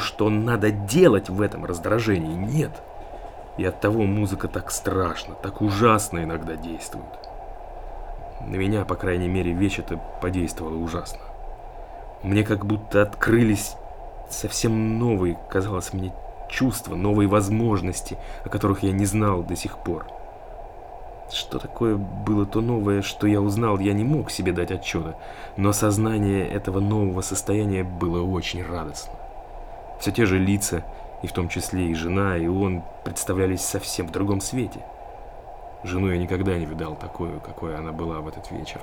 что надо делать в этом раздражении, нет. И оттого музыка так страшно, так ужасно иногда действует. На меня, по крайней мере, вещь это подействовала ужасно. Мне как будто открылись совсем новые, казалось мне, чувства, новые возможности, о которых я не знал до сих пор. Что такое было то новое, что я узнал, я не мог себе дать отчета, но сознание этого нового состояния было очень радостно. Все те же лица, и в том числе и жена, и он представлялись совсем в другом свете. Жену я никогда не видал такой, какой она была в этот вечер.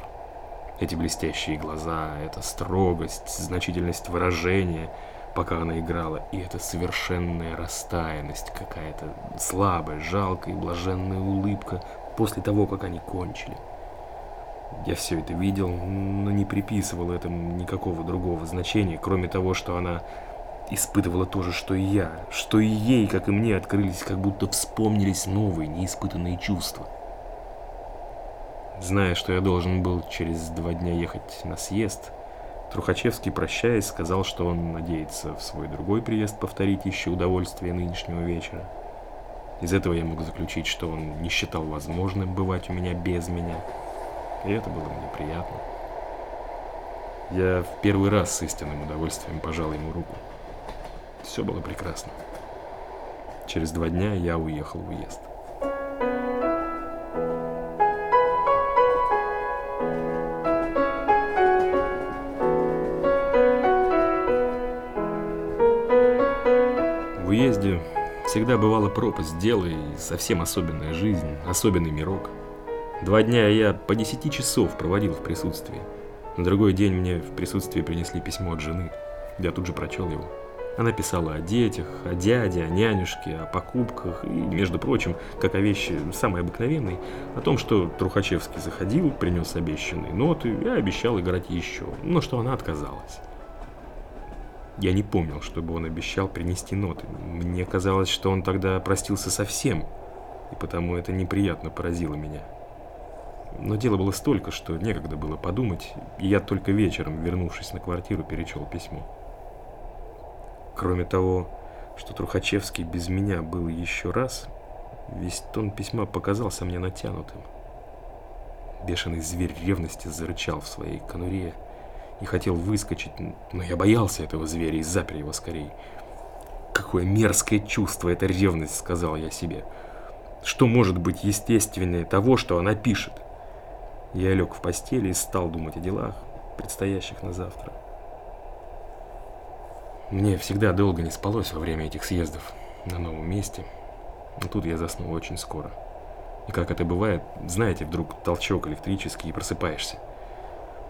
Эти блестящие глаза, эта строгость, значительность выражения, пока она играла, и эта совершенная растаянность, какая-то слабая, жалкая и блаженная улыбка после того, как они кончили. Я все это видел, но не приписывал этому никакого другого значения, кроме того, что она испытывала то же, что и я, что и ей, как и мне, открылись, как будто вспомнились новые, неиспытанные чувства. Зная, что я должен был через два дня ехать на съезд, Трухачевский, прощаясь, сказал, что он надеется в свой другой приезд повторить еще удовольствие нынешнего вечера. Из этого я мог заключить, что он не считал возможным бывать у меня без меня. И это было мне приятно. Я в первый раз с истинным удовольствием пожал ему руку. Все было прекрасно. Через два дня я уехал в уезд. В уезде Всегда бывала пропасть дела и совсем особенная жизнь, особенный мирок. Два дня я по десяти часов проводил в присутствии. На другой день мне в присутствии принесли письмо от жены. Я тут же прочел его. Она писала о детях, о дяде, о нянюшке, о покупках и, между прочим, как о вещи самой обыкновенной, о том, что Трухачевский заходил, принес обещанные ноты и обещал играть еще, но что она отказалась. Я не помнил, чтобы он обещал принести ноты. Мне казалось, что он тогда простился совсем, и потому это неприятно поразило меня. Но дело было столько, что некогда было подумать, и я только вечером, вернувшись на квартиру, перечел письмо. Кроме того, что Трухачевский без меня был еще раз, весь тон письма показался мне натянутым. Бешеный зверь ревности зарычал в своей конуре, и хотел выскочить, но я боялся этого зверя и запер его скорее. Какое мерзкое чувство эта ревность, сказал я себе. Что может быть естественнее того, что она пишет? Я лег в постели и стал думать о делах, предстоящих на завтра. Мне всегда долго не спалось во время этих съездов на новом месте, но тут я заснул очень скоро. И как это бывает, знаете, вдруг толчок электрический и просыпаешься.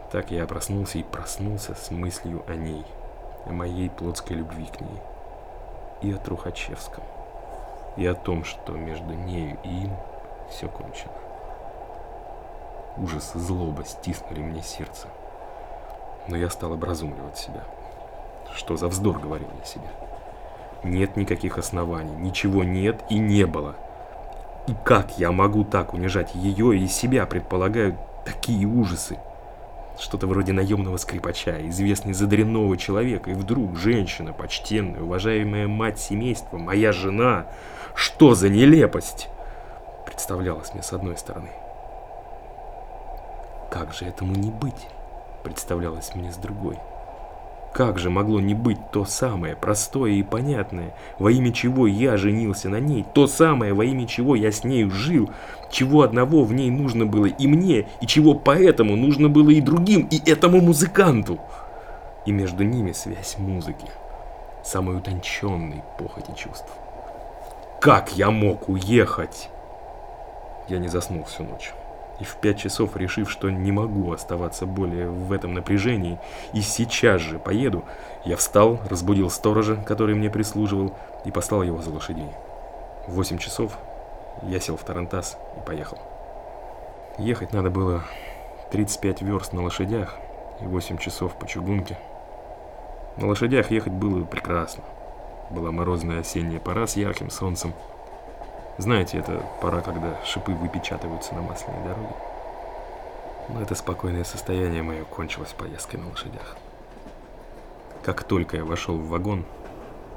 Так я проснулся и проснулся с мыслью о ней, о моей плотской любви к ней, и о Трухачевском, и о том, что между нею и им все кончено. Ужас и злоба стиснули мне сердце, но я стал образумливать себя. Что за вздор, говорил я себе. Нет никаких оснований, ничего нет и не было. И как я могу так унижать ее и себя, предполагают такие ужасы? что-то вроде наемного скрипача, известный за дрянного человека, и вдруг женщина, почтенная, уважаемая мать семейства, моя жена. Что за нелепость? Представлялось мне с одной стороны. Как же этому не быть? Представлялось мне с другой. Как же могло не быть то самое, простое и понятное, во имя чего я женился на ней, то самое, во имя чего я с нею жил, чего одного в ней нужно было и мне, и чего поэтому нужно было и другим, и этому музыканту. И между ними связь музыки, самой утонченной похоти чувств. Как я мог уехать? Я не заснул всю ночь и в пять часов, решив, что не могу оставаться более в этом напряжении, и сейчас же поеду, я встал, разбудил сторожа, который мне прислуживал, и послал его за лошадей. В восемь часов я сел в Тарантас и поехал. Ехать надо было 35 верст на лошадях и 8 часов по чугунке. На лошадях ехать было прекрасно. Была морозная осенняя пора с ярким солнцем, знаете, это пора, когда шипы выпечатываются на масляной дороге. Но это спокойное состояние мое кончилось поездкой на лошадях. Как только я вошел в вагон,